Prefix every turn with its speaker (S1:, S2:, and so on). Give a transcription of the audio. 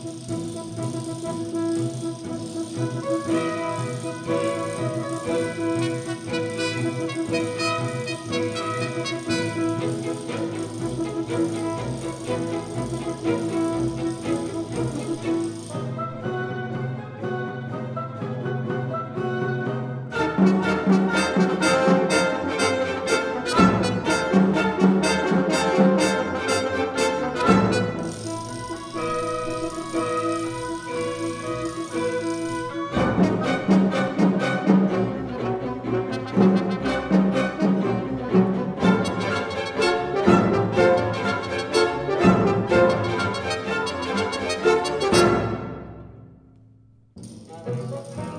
S1: Thank you. Música